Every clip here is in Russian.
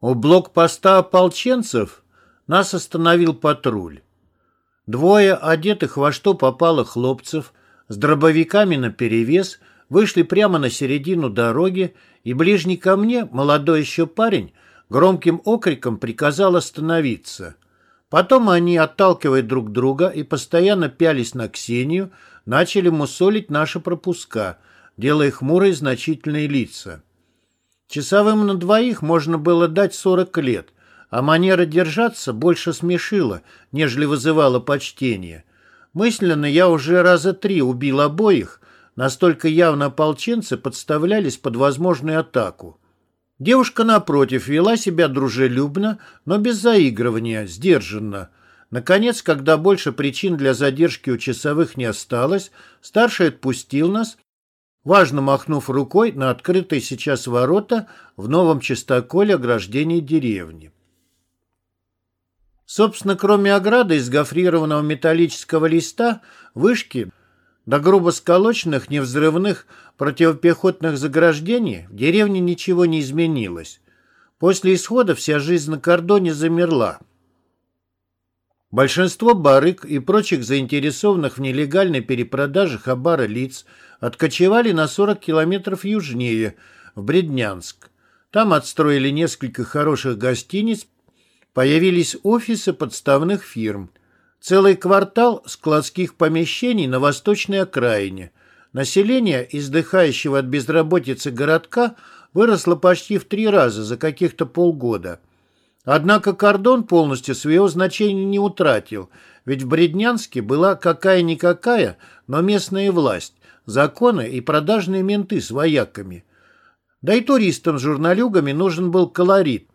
У блокпоста ополченцев нас остановил патруль. Двое одетых во что попало хлопцев с дробовиками наперевес вышли прямо на середину дороги, и ближний ко мне, молодой еще парень, громким окриком приказал остановиться. Потом они, отталкивая друг друга и постоянно пялись на Ксению, начали мусолить наши пропуска, делая хмурые значительные лица. Часовым на двоих можно было дать 40 лет, а манера держаться больше смешила, нежели вызывала почтение. Мысленно я уже раза три убил обоих, настолько явно ополченцы подставлялись под возможную атаку. Девушка, напротив, вела себя дружелюбно, но без заигрывания, сдержанно. Наконец, когда больше причин для задержки у часовых не осталось, старший отпустил нас важно махнув рукой на открытые сейчас ворота в новом чистоколе ограждения деревни. Собственно, кроме ограды из гофрированного металлического листа, вышки до грубо сколоченных невзрывных противопехотных заграждений в деревне ничего не изменилось. После исхода вся жизнь на кордоне замерла. Большинство барыг и прочих заинтересованных в нелегальной перепродаже хабара лиц – откочевали на 40 километров южнее, в Бреднянск. Там отстроили несколько хороших гостиниц, появились офисы подставных фирм. Целый квартал складских помещений на восточной окраине. Население, издыхающего от безработицы городка, выросло почти в три раза за каких-то полгода. Однако кордон полностью своего значения не утратил, ведь в Бреднянске была какая-никакая, но местная власть, законы и продажные менты с вояками. Да и туристам с журналюгами нужен был колорит.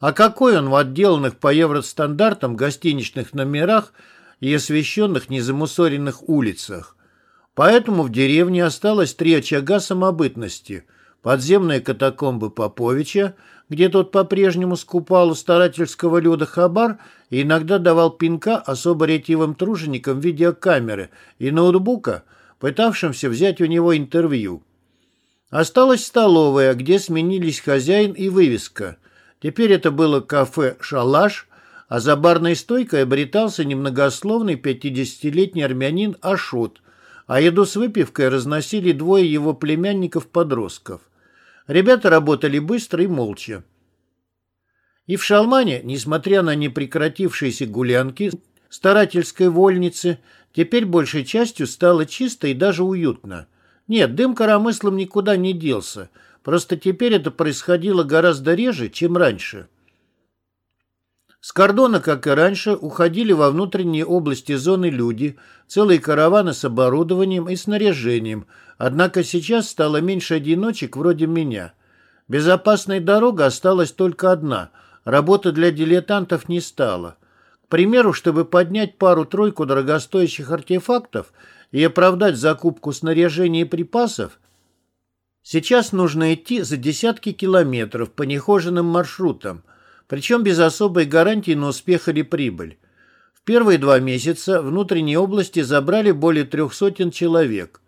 А какой он в отделанных по евростандартам гостиничных номерах и освещенных незамусоренных улицах? Поэтому в деревне осталось три очага самобытности. Подземные катакомбы Поповича, где тот по-прежнему скупал у старательского люда хабар и иногда давал пинка особо ретивым труженикам видеокамеры и ноутбука – пытавшимся взять у него интервью. Осталась столовая, где сменились хозяин и вывеска. Теперь это было кафе «Шалаш», а за барной стойкой обретался немногословный 50-летний армянин Ашот, а еду с выпивкой разносили двое его племянников-подростков. Ребята работали быстро и молча. И в Шалмане, несмотря на непрекратившиеся гулянки старательской вольницы, Теперь большей частью стало чисто и даже уютно. Нет, дым коромыслом никуда не делся. Просто теперь это происходило гораздо реже, чем раньше. С кордона, как и раньше, уходили во внутренние области зоны люди, целые караваны с оборудованием и снаряжением, однако сейчас стало меньше одиночек вроде меня. Безопасная дорога осталась только одна, работы для дилетантов не стало примеру, чтобы поднять пару-тройку дорогостоящих артефактов и оправдать закупку снаряжения и припасов, сейчас нужно идти за десятки километров по нехоженным маршрутам, причем без особой гарантии на успех или прибыль. В первые два месяца внутренние области забрали более трех сотен человек.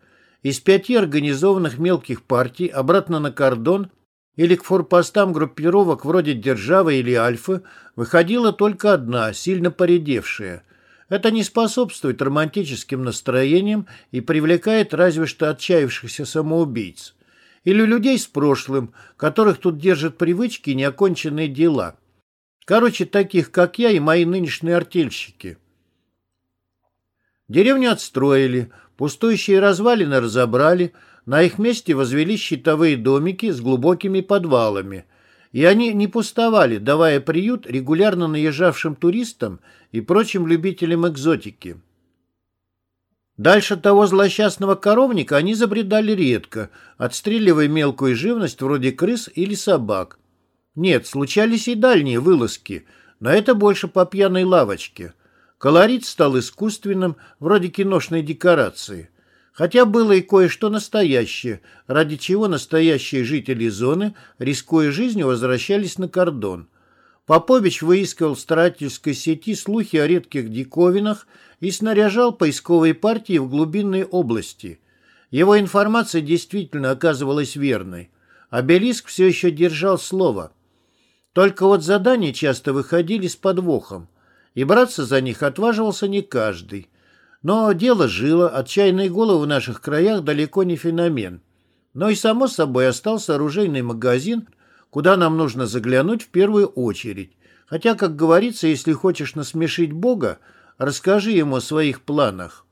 Из пяти организованных мелких партий обратно на кордон – или к форпостам группировок вроде «Державы» или «Альфы» выходила только одна, сильно поредевшая. Это не способствует романтическим настроениям и привлекает разве что отчаявшихся самоубийц. Или людей с прошлым, которых тут держат привычки и неоконченные дела. Короче, таких, как я и мои нынешние артельщики. Деревню отстроили, пустующие развалины разобрали – на их месте возвели щитовые домики с глубокими подвалами, и они не пустовали, давая приют регулярно наезжавшим туристам и прочим любителям экзотики. Дальше того злосчастного коровника они забредали редко, отстреливая мелкую живность вроде крыс или собак. Нет, случались и дальние вылазки, но это больше по пьяной лавочке. Колорит стал искусственным, вроде киношной декорации. Хотя было и кое-что настоящее, ради чего настоящие жители зоны, рискуя жизнью, возвращались на кордон. Попович выискивал в старательской сети слухи о редких диковинах и снаряжал поисковые партии в глубинные области. Его информация действительно оказывалась верной. Обелиск все еще держал слово. Только вот задания часто выходили с подвохом, и браться за них отваживался не каждый. Но дело жило, отчаянные головы в наших краях далеко не феномен. Но и, само собой, остался оружейный магазин, куда нам нужно заглянуть в первую очередь. Хотя, как говорится, если хочешь насмешить Бога, расскажи ему о своих планах.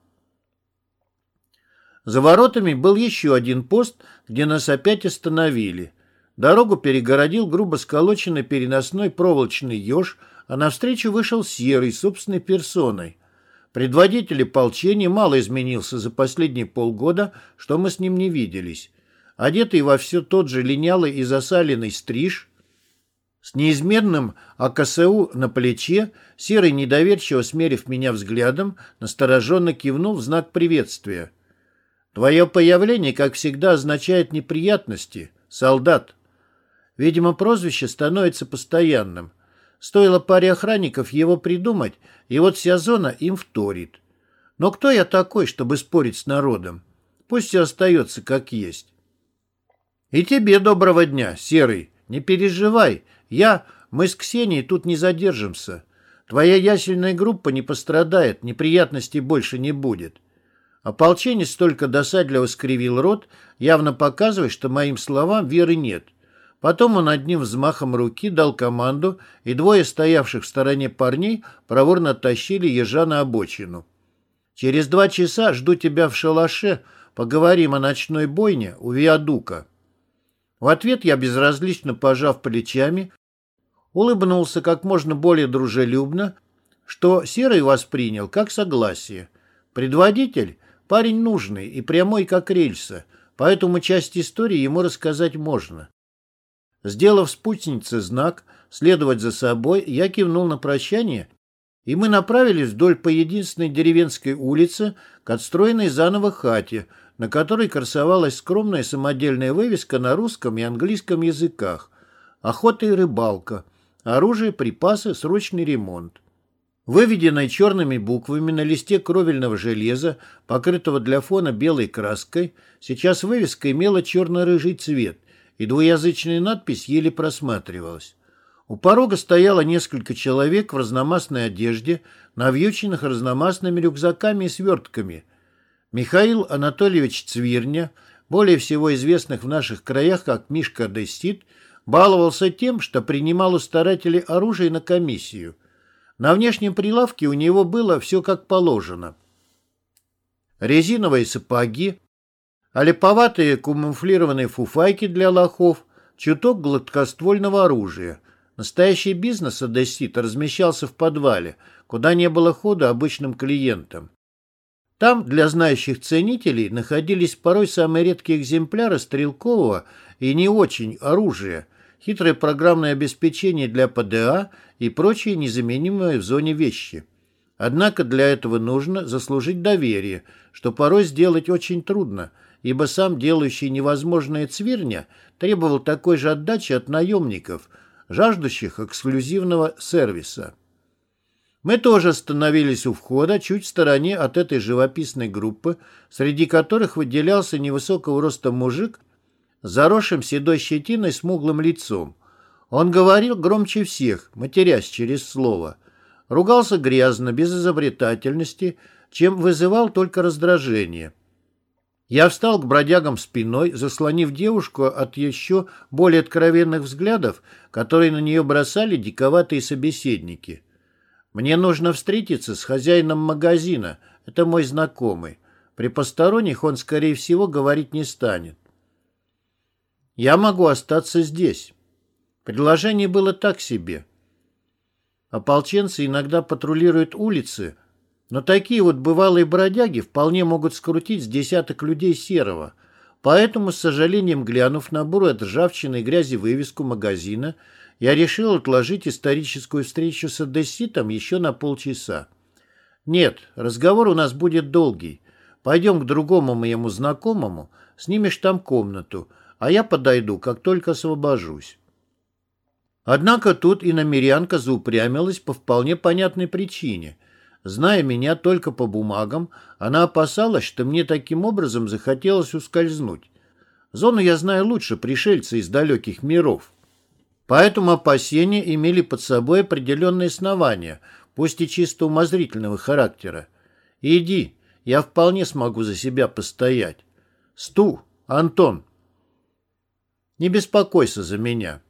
За воротами был еще один пост, где нас опять остановили. Дорогу перегородил грубо сколоченный переносной проволочный еж, а навстречу вышел Серый собственной персоной. Предводитель ополчения мало изменился за последние полгода, что мы с ним не виделись. Одетый во все тот же линялый и засаленный стриж, с неизменным АКСУ на плече, Серый, недоверчиво смерив меня взглядом, настороженно кивнул в знак приветствия. «Твое появление, как всегда, означает неприятности, солдат». Видимо, прозвище становится постоянным. Стоило паре охранников его придумать, и вот вся зона им вторит. Но кто я такой, чтобы спорить с народом? Пусть все остается как есть. И тебе доброго дня, Серый. Не переживай, я, мы с Ксенией тут не задержимся. Твоя ясельная группа не пострадает, неприятностей больше не будет. Ополченец только досадливо скривил рот, явно показывая, что моим словам веры нет. Потом он одним взмахом руки дал команду, и двое стоявших в стороне парней проворно оттащили ежа на обочину. «Через два часа жду тебя в шалаше, поговорим о ночной бойне у Виадука». В ответ я, безразлично пожав плечами, улыбнулся как можно более дружелюбно, что Серый воспринял как согласие. Предводитель – парень нужный и прямой как рельса, поэтому часть истории ему рассказать можно. Сделав спутнице знак следовать за собой, я кивнул на прощание, и мы направились вдоль по единственной деревенской улице к отстроенной заново хате, на которой красовалась скромная самодельная вывеска на русском и английском языках «Охота и рыбалка», «Оружие, припасы, срочный ремонт». Выведенной черными буквами на листе кровельного железа, покрытого для фона белой краской, сейчас вывеска имела черно-рыжий цвет – и двуязычная надпись еле просматривалась. У порога стояло несколько человек в разномастной одежде, навьюченных разномастными рюкзаками и свертками. Михаил Анатольевич Цвирня, более всего известных в наших краях как Мишка Дестит, баловался тем, что принимал у старателей оружие на комиссию. На внешнем прилавке у него было все как положено. Резиновые сапоги, а липоватые камуфлированные фуфайки для лохов, чуток гладкоствольного оружия. Настоящий бизнес Одессита размещался в подвале, куда не было хода обычным клиентам. Там для знающих ценителей находились порой самые редкие экземпляры стрелкового и не очень оружия, хитрое программное обеспечение для ПДА и прочие незаменимые в зоне вещи. Однако для этого нужно заслужить доверие, что порой сделать очень трудно – ибо сам делающий невозможное цвирня требовал такой же отдачи от наемников, жаждущих эксклюзивного сервиса. Мы тоже остановились у входа, чуть в стороне от этой живописной группы, среди которых выделялся невысокого роста мужик с заросшим седой щетиной смуглым лицом. Он говорил громче всех, матерясь через слово. Ругался грязно, без изобретательности, чем вызывал только раздражение. Я встал к бродягам спиной, заслонив девушку от еще более откровенных взглядов, которые на нее бросали диковатые собеседники. «Мне нужно встретиться с хозяином магазина. Это мой знакомый. При посторонних он, скорее всего, говорить не станет. Я могу остаться здесь». Предложение было так себе. Ополченцы иногда патрулируют улицы, но такие вот бывалые бродяги вполне могут скрутить с десяток людей серого. Поэтому, с сожалением глянув на бурую от ржавчины и грязи вывеску магазина, я решил отложить историческую встречу с Одесситом еще на полчаса. Нет, разговор у нас будет долгий. Пойдем к другому моему знакомому, снимешь там комнату, а я подойду, как только освобожусь. Однако тут и намерянка заупрямилась по вполне понятной причине. Зная меня только по бумагам, она опасалась, что мне таким образом захотелось ускользнуть. Зону я знаю лучше пришельца из далеких миров. Поэтому опасения имели под собой определенные основания, пусть и чисто умозрительного характера. «Иди, я вполне смогу за себя постоять». «Сту, Антон!» «Не беспокойся за меня».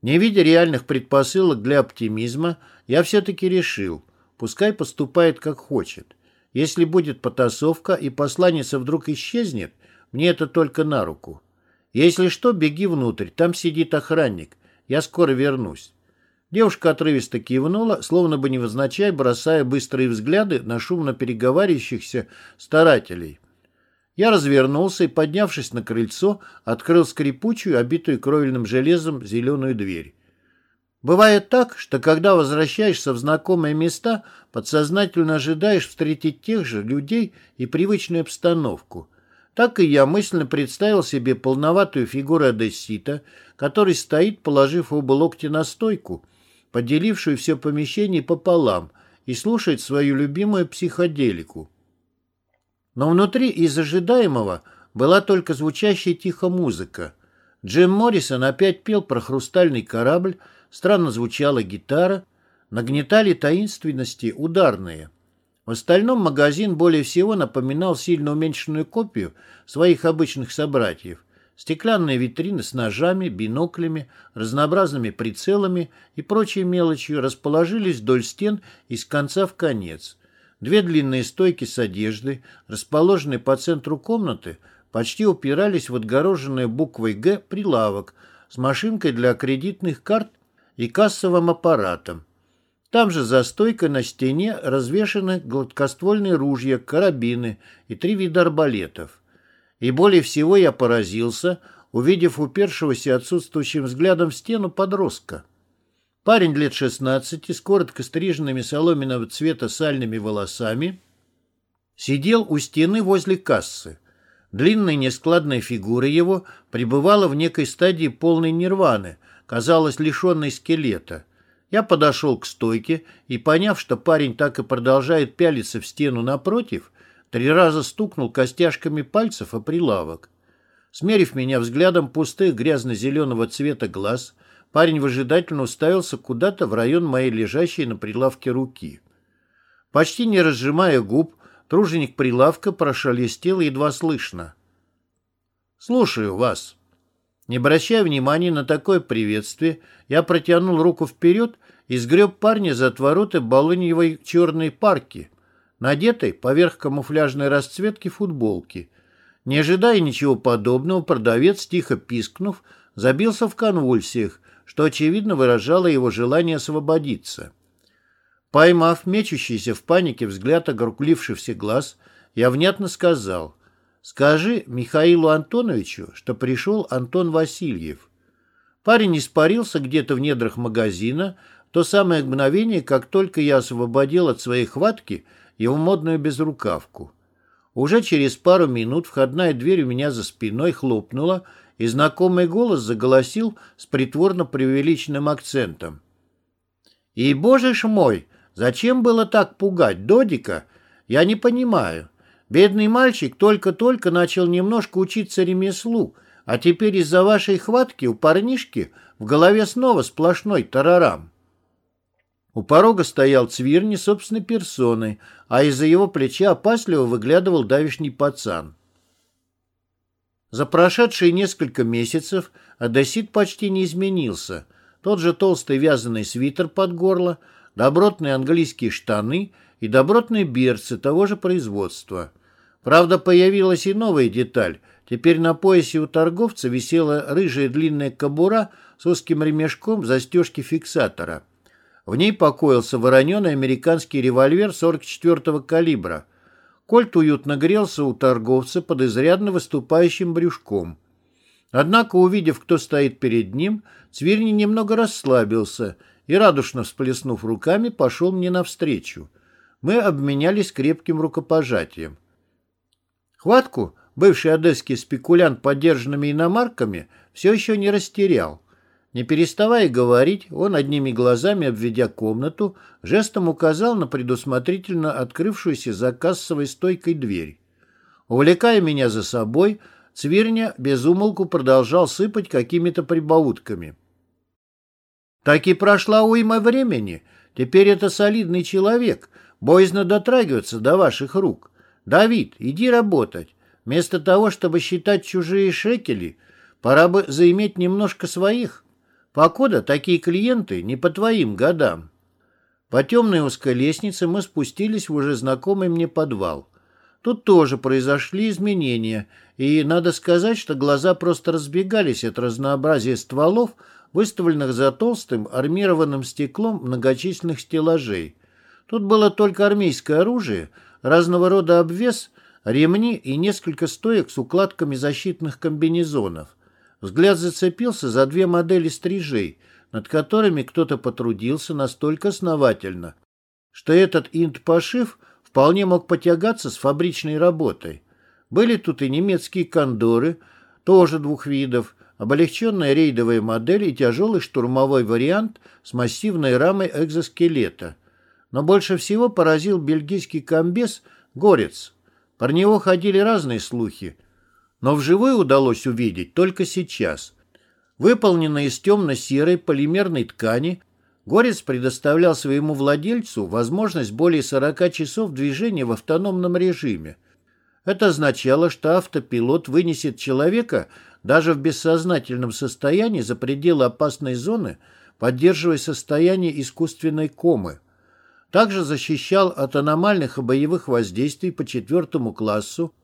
Не видя реальных предпосылок для оптимизма, я все-таки решил, пускай поступает как хочет. Если будет потасовка и посланница вдруг исчезнет, мне это только на руку. Если что, беги внутрь, там сидит охранник. Я скоро вернусь. Девушка отрывисто кивнула, словно бы невозначай, бросая быстрые взгляды на шумно переговаривающихся старателей. Я развернулся и, поднявшись на крыльцо, открыл скрипучую, обитую кровельным железом, зеленую дверь. Бывает так, что когда возвращаешься в знакомые места, подсознательно ожидаешь встретить тех же людей и привычную обстановку. Так и я мысленно представил себе полноватую фигуру одессита, который стоит, положив оба локти на стойку, поделившую все помещение пополам, и слушает свою любимую психоделику. Но внутри из ожидаемого была только звучащая тихо музыка. Джим Моррисон опять пел про хрустальный корабль, странно звучала гитара, нагнетали таинственности ударные. В остальном магазин более всего напоминал сильно уменьшенную копию своих обычных собратьев. Стеклянные витрины с ножами, биноклями, разнообразными прицелами и прочей мелочью расположились вдоль стен из конца в конец. Две длинные стойки с одеждой, расположенные по центру комнаты, почти упирались в отгороженный буквой «Г» прилавок с машинкой для кредитных карт и кассовым аппаратом. Там же за стойкой на стене развешаны гладкоствольные ружья, карабины и три вида арбалетов. И более всего я поразился, увидев упершегося отсутствующим взглядом в стену подростка. Парень лет 16 с коротко стриженными соломенного цвета сальными волосами сидел у стены возле кассы. Длинная нескладная фигура его пребывала в некой стадии полной нирваны, казалось лишенной скелета – я подошел к стойке и, поняв, что парень так и продолжает пялиться в стену напротив, три раза стукнул костяшками пальцев о прилавок. Смерив меня взглядом пустых грязно-зеленого цвета глаз, парень выжидательно уставился куда-то в район моей лежащей на прилавке руки. Почти не разжимая губ, труженик прилавка прошелестел едва слышно. «Слушаю вас». Не обращая внимания на такое приветствие, я протянул руку вперед и сгреб парня за отвороты балыньевой черной парки, надетой поверх камуфляжной расцветки футболки. Не ожидая ничего подобного, продавец, тихо пискнув, забился в конвульсиях, что, очевидно, выражало его желание освободиться. Поймав мечущийся в панике взгляд огорклившихся глаз, я внятно сказал «Скажи Михаилу Антоновичу, что пришел Антон Васильев». Парень испарился где-то в недрах магазина, то самое мгновение, как только я освободил от своей хватки его модную безрукавку. Уже через пару минут входная дверь у меня за спиной хлопнула, и знакомый голос заголосил с притворно преувеличенным акцентом. «И, боже ж мой, зачем было так пугать Додика? Я не понимаю. Бедный мальчик только-только начал немножко учиться ремеслу, а теперь из-за вашей хватки у парнишки в голове снова сплошной тарарам». У порога стоял Цвирни собственной персоной, а из-за его плеча опасливо выглядывал давишний пацан. За прошедшие несколько месяцев Одессит почти не изменился. Тот же толстый вязаный свитер под горло, добротные английские штаны и добротные берцы того же производства. Правда, появилась и новая деталь. Теперь на поясе у торговца висела рыжая длинная кобура с узким ремешком застежки фиксатора – в ней покоился вороненый американский револьвер 44-го калибра. Кольт уютно грелся у торговца под изрядно выступающим брюшком. Однако, увидев, кто стоит перед ним, Цвирни немного расслабился и, радушно всплеснув руками, пошел мне навстречу. Мы обменялись крепким рукопожатием. Хватку бывший одесский спекулянт поддержанными иномарками все еще не растерял. Не переставая говорить, он одними глазами, обведя комнату, жестом указал на предусмотрительно открывшуюся за кассовой стойкой дверь. Увлекая меня за собой, Цвирня безумолку продолжал сыпать какими-то прибаутками – Так и прошла уйма времени. Теперь это солидный человек. Боязно дотрагиваться до ваших рук. Давид, иди работать. Вместо того, чтобы считать чужие шекели, пора бы заиметь немножко своих. Покуда такие клиенты не по твоим годам. По темной узкой лестнице мы спустились в уже знакомый мне подвал. Тут тоже произошли изменения, и надо сказать, что глаза просто разбегались от разнообразия стволов, выставленных за толстым армированным стеклом многочисленных стеллажей. Тут было только армейское оружие, разного рода обвес, ремни и несколько стоек с укладками защитных комбинезонов. Взгляд зацепился за две модели стрижей, над которыми кто-то потрудился настолько основательно, что этот инт-пошив вполне мог потягаться с фабричной работой. Были тут и немецкие кондоры, тоже двух видов, облегченная рейдовая модель и тяжелый штурмовой вариант с массивной рамой экзоскелета. Но больше всего поразил бельгийский комбез «Горец». Про него ходили разные слухи, но вживую удалось увидеть только сейчас. Выполненный из темно-серой полимерной ткани, Горец предоставлял своему владельцу возможность более 40 часов движения в автономном режиме. Это означало, что автопилот вынесет человека даже в бессознательном состоянии за пределы опасной зоны, поддерживая состояние искусственной комы. Также защищал от аномальных и боевых воздействий по четвертому классу,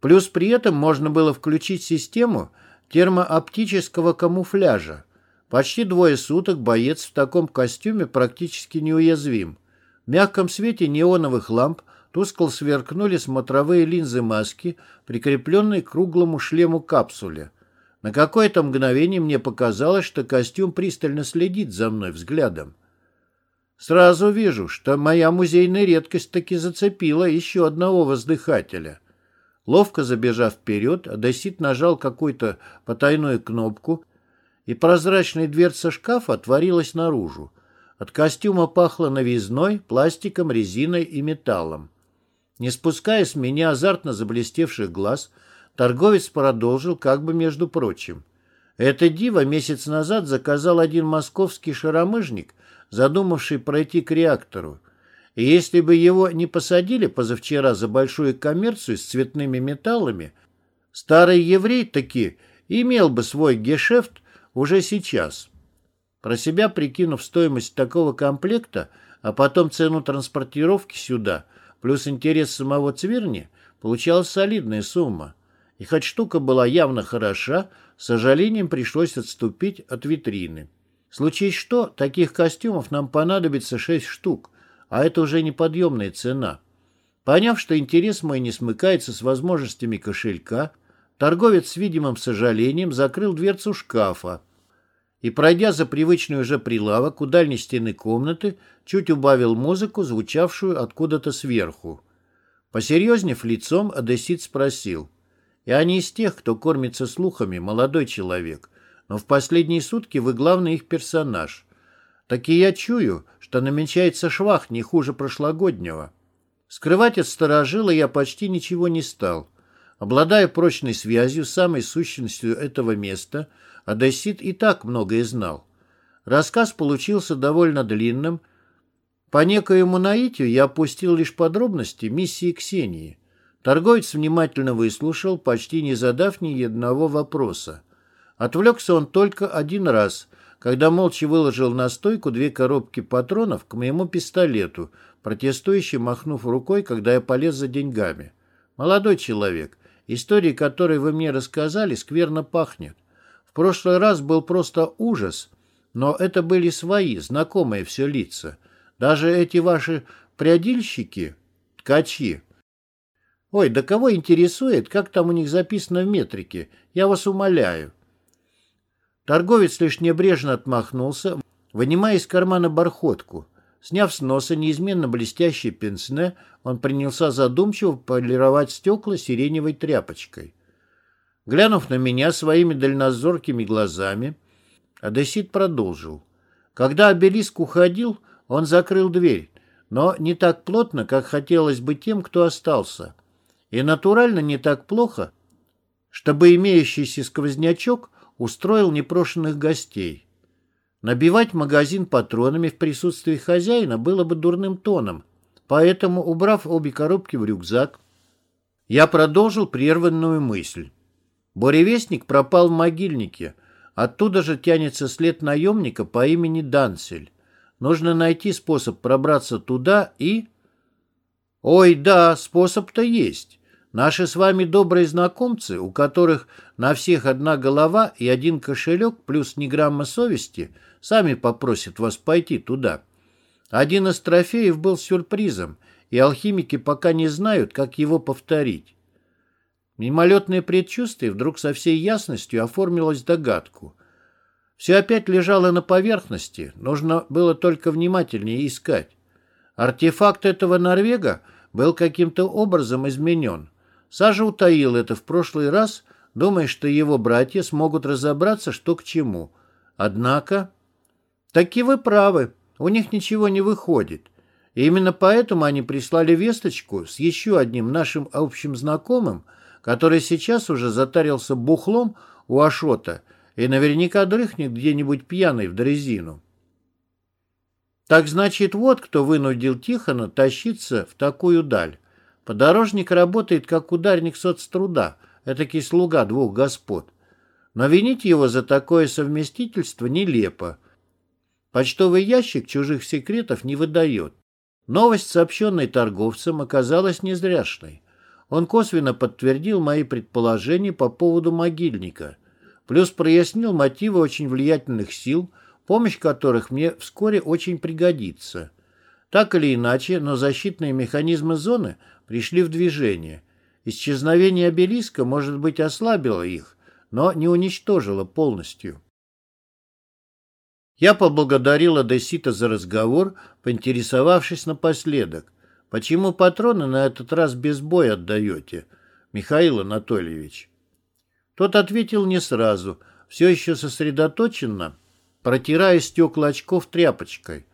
Плюс при этом можно было включить систему термооптического камуфляжа. Почти двое суток боец в таком костюме практически неуязвим. В мягком свете неоновых ламп тускло сверкнули смотровые линзы маски, прикрепленные к круглому шлему капсуле. На какое-то мгновение мне показалось, что костюм пристально следит за мной взглядом. Сразу вижу, что моя музейная редкость таки зацепила еще одного воздыхателя — Ловко забежав вперед, Адасит нажал какую-то потайную кнопку, и прозрачная дверца шкафа отворилась наружу. От костюма пахло новизной, пластиком, резиной и металлом. Не спуская с меня азартно заблестевших глаз, торговец продолжил как бы между прочим. Это диво месяц назад заказал один московский шаромыжник, задумавший пройти к реактору. И если бы его не посадили позавчера за большую коммерцию с цветными металлами, старый еврей таки имел бы свой гешефт уже сейчас. Про себя прикинув стоимость такого комплекта, а потом цену транспортировки сюда, плюс интерес самого Цвирни, получалась солидная сумма. И хоть штука была явно хороша, с сожалением пришлось отступить от витрины. Случись что, таких костюмов нам понадобится шесть штук – а это уже неподъемная цена. Поняв, что интерес мой не смыкается с возможностями кошелька, торговец с видимым сожалением закрыл дверцу шкафа и, пройдя за привычный уже прилавок у дальней стены комнаты, чуть убавил музыку, звучавшую откуда-то сверху. Посерьезнев лицом, Одессит спросил. «Я не из тех, кто кормится слухами, молодой человек, но в последние сутки вы главный их персонаж. Так и я чую, что намечается швах не хуже прошлогоднего. Скрывать от сторожила я почти ничего не стал. Обладая прочной связью с самой сущностью этого места, Одессит и так многое знал. Рассказ получился довольно длинным. По некоему наитию я опустил лишь подробности миссии Ксении. Торговец внимательно выслушал, почти не задав ни одного вопроса. Отвлекся он только один раз — когда молча выложил на стойку две коробки патронов к моему пистолету, протестующе махнув рукой, когда я полез за деньгами. «Молодой человек, истории, которые вы мне рассказали, скверно пахнет. В прошлый раз был просто ужас, но это были свои, знакомые все лица. Даже эти ваши прядильщики, ткачи. Ой, да кого интересует, как там у них записано в метрике? Я вас умоляю. Торговец лишь небрежно отмахнулся, вынимая из кармана бархотку. Сняв с носа неизменно блестящий пенсне, он принялся задумчиво полировать стекла сиреневой тряпочкой. Глянув на меня своими дальнозоркими глазами, Одессит продолжил. Когда обелиск уходил, он закрыл дверь, но не так плотно, как хотелось бы тем, кто остался. И натурально не так плохо, чтобы имеющийся сквознячок устроил непрошенных гостей. Набивать магазин патронами в присутствии хозяина было бы дурным тоном, поэтому, убрав обе коробки в рюкзак, я продолжил прерванную мысль. Буревестник пропал в могильнике. Оттуда же тянется след наемника по имени Данцель. Нужно найти способ пробраться туда и... Ой, да, способ-то есть. Наши с вами добрые знакомцы, у которых на всех одна голова и один кошелек плюс ни грамма совести, сами попросят вас пойти туда. Один из трофеев был сюрпризом, и алхимики пока не знают, как его повторить. Мимолетное предчувствие вдруг со всей ясностью оформилось догадку. Все опять лежало на поверхности, нужно было только внимательнее искать. Артефакт этого Норвега был каким-то образом изменен. Сажа утаил это в прошлый раз, думая, что его братья смогут разобраться, что к чему. Однако... Таки вы правы, у них ничего не выходит. И именно поэтому они прислали весточку с еще одним нашим общим знакомым, который сейчас уже затарился бухлом у Ашота и наверняка дрыхнет где-нибудь пьяный в дрезину. Так значит, вот кто вынудил Тихона тащиться в такую даль. Подорожник работает как ударник соцтруда, этакий слуга двух господ. Но винить его за такое совместительство нелепо. Почтовый ящик чужих секретов не выдает. Новость, сообщенная торговцем, оказалась незряшной. Он косвенно подтвердил мои предположения по поводу могильника, плюс прояснил мотивы очень влиятельных сил, помощь которых мне вскоре очень пригодится. Так или иначе, но защитные механизмы зоны пришли в движение. Исчезновение обелиска, может быть, ослабило их, но не уничтожило полностью. Я поблагодарил Одессита за разговор, поинтересовавшись напоследок. Почему патроны на этот раз без боя отдаете, Михаил Анатольевич? Тот ответил не сразу, все еще сосредоточенно, протирая стекла очков тряпочкой.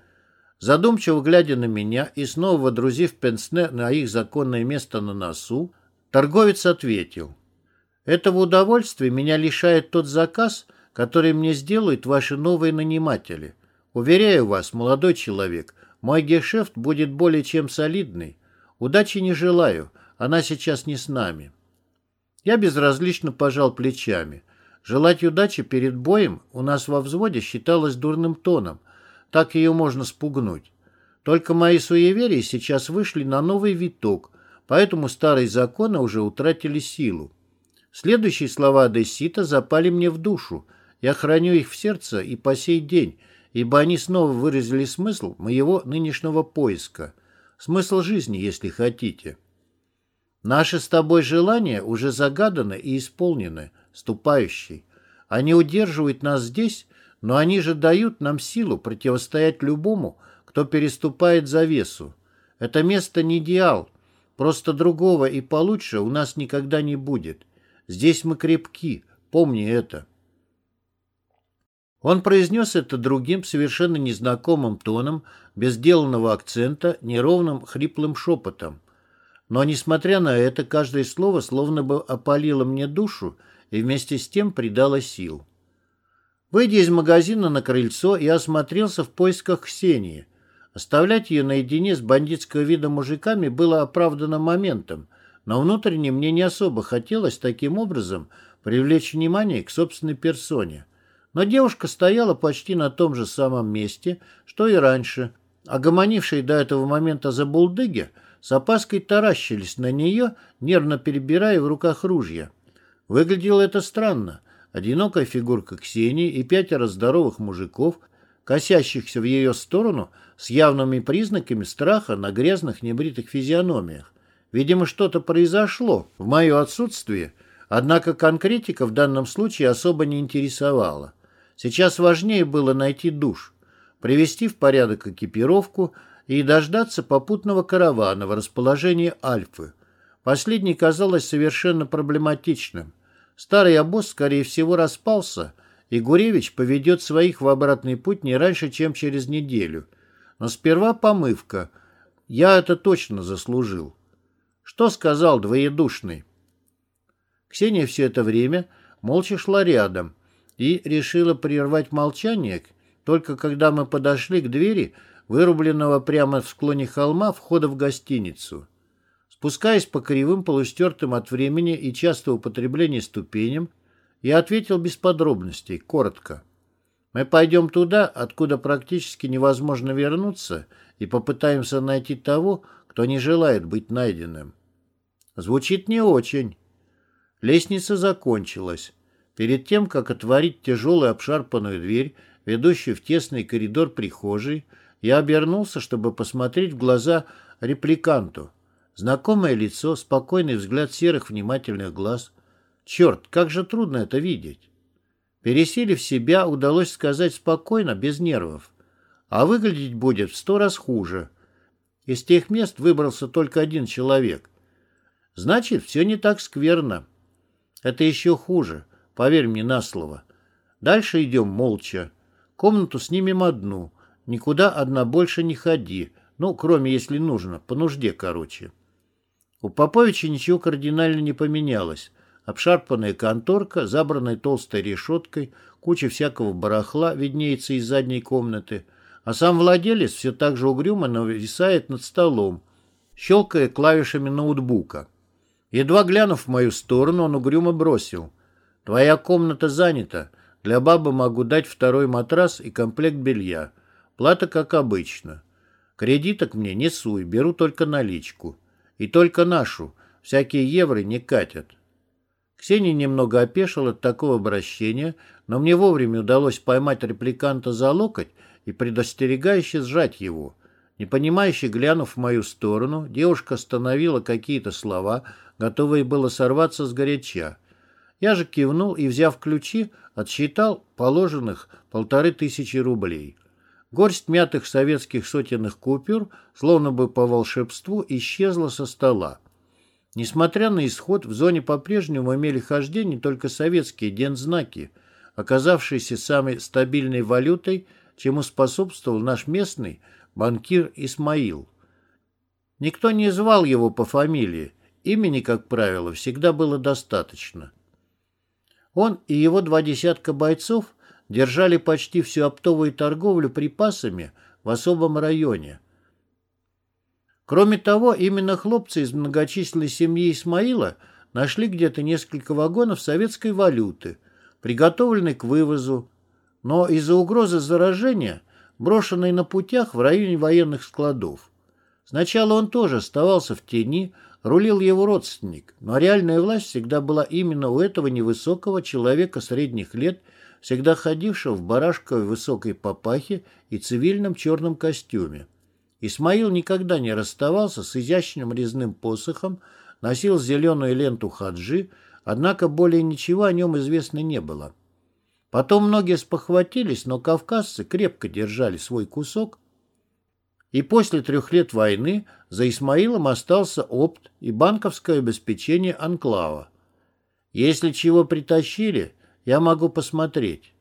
Задумчиво глядя на меня и снова водрузив пенсне на их законное место на носу, торговец ответил. Этого удовольствия меня лишает тот заказ, который мне сделают ваши новые наниматели. Уверяю вас, молодой человек, мой гешефт будет более чем солидный. Удачи не желаю, она сейчас не с нами. Я безразлично пожал плечами. Желать удачи перед боем у нас во взводе считалось дурным тоном. Так ее можно спугнуть. Только мои суеверия сейчас вышли на новый виток, поэтому старые законы уже утратили силу. Следующие слова Одессита запали мне в душу. Я храню их в сердце и по сей день, ибо они снова выразили смысл моего нынешнего поиска. Смысл жизни, если хотите. Наши с тобой желания уже загаданы и исполнены, ступающий. Они удерживают нас здесь, но они же дают нам силу противостоять любому, кто переступает завесу. Это место не идеал, просто другого и получше у нас никогда не будет. Здесь мы крепки, помни это. Он произнес это другим, совершенно незнакомым тоном, без сделанного акцента, неровным, хриплым шепотом. Но, несмотря на это, каждое слово словно бы опалило мне душу и вместе с тем придало сил. Выйдя из магазина на крыльцо, я осмотрелся в поисках Ксении. Оставлять ее наедине с бандитского вида мужиками было оправданным моментом, но внутренне мне не особо хотелось таким образом привлечь внимание к собственной персоне – но девушка стояла почти на том же самом месте, что и раньше, а гомонившие до этого момента забулдыги с опаской таращились на нее, нервно перебирая в руках ружья. Выглядело это странно. Одинокая фигурка Ксении и пятеро здоровых мужиков, косящихся в ее сторону с явными признаками страха на грязных небритых физиономиях. Видимо, что-то произошло в мое отсутствие, однако конкретика в данном случае особо не интересовала. Сейчас важнее было найти душ, привести в порядок экипировку и дождаться попутного каравана в расположении Альфы. Последний казалось совершенно проблематичным. Старый обоз, скорее всего, распался, и Гуревич поведет своих в обратный путь не раньше, чем через неделю. Но сперва помывка. Я это точно заслужил. Что сказал двоедушный? Ксения все это время молча шла рядом, и решила прервать молчание, только когда мы подошли к двери, вырубленного прямо в склоне холма входа в гостиницу. Спускаясь по кривым, полустертым от времени и частого употребления ступеням, я ответил без подробностей, коротко. Мы пойдем туда, откуда практически невозможно вернуться, и попытаемся найти того, кто не желает быть найденным. Звучит не очень. Лестница закончилась. Перед тем, как отворить тяжелую обшарпанную дверь, ведущую в тесный коридор прихожей, я обернулся, чтобы посмотреть в глаза репликанту. Знакомое лицо, спокойный взгляд серых внимательных глаз. Черт, как же трудно это видеть. Пересилив себя, удалось сказать спокойно, без нервов. А выглядеть будет в сто раз хуже. Из тех мест выбрался только один человек. Значит, все не так скверно. Это еще хуже, поверь мне на слово. Дальше идем молча. Комнату снимем одну. Никуда одна больше не ходи. Ну, кроме если нужно, по нужде, короче. У Поповича ничего кардинально не поменялось. Обшарпанная конторка, забранная толстой решеткой, куча всякого барахла виднеется из задней комнаты, а сам владелец все так же угрюмо нависает над столом, щелкая клавишами ноутбука. Едва глянув в мою сторону, он угрюмо бросил. «Твоя комната занята. Для бабы могу дать второй матрас и комплект белья. Плата как обычно. Кредиток мне не суй, беру только наличку». И только нашу. Всякие евро не катят. Ксения немного опешила от такого обращения, но мне вовремя удалось поймать репликанта за локоть и предостерегающе сжать его. Непонимающе глянув в мою сторону, девушка остановила какие-то слова, готовые было сорваться с горяча. Я же кивнул и, взяв ключи, отсчитал положенных полторы тысячи рублей. Горсть мятых советских сотенных купюр, словно бы по волшебству, исчезла со стола. Несмотря на исход, в зоне по-прежнему имели хождение только советские дензнаки, оказавшиеся самой стабильной валютой, чему способствовал наш местный банкир Исмаил. Никто не звал его по фамилии, имени, как правило, всегда было достаточно. Он и его два десятка бойцов держали почти всю оптовую торговлю припасами в особом районе. Кроме того, именно хлопцы из многочисленной семьи Исмаила нашли где-то несколько вагонов советской валюты, приготовленной к вывозу, но из-за угрозы заражения, брошенной на путях в районе военных складов. Сначала он тоже оставался в тени, рулил его родственник, но реальная власть всегда была именно у этого невысокого человека средних лет – всегда ходившего в барашковой высокой папахе и цивильном черном костюме. Исмаил никогда не расставался с изящным резным посохом, носил зеленую ленту хаджи, однако более ничего о нем известно не было. Потом многие спохватились, но кавказцы крепко держали свой кусок, и после трех лет войны за Исмаилом остался опт и банковское обеспечение анклава. Если чего притащили, я могу посмотреть.